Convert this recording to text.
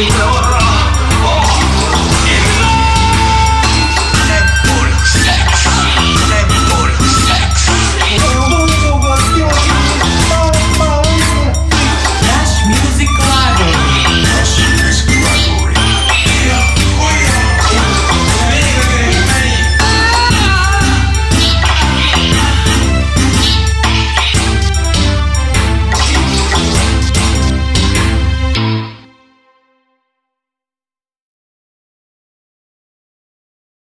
you know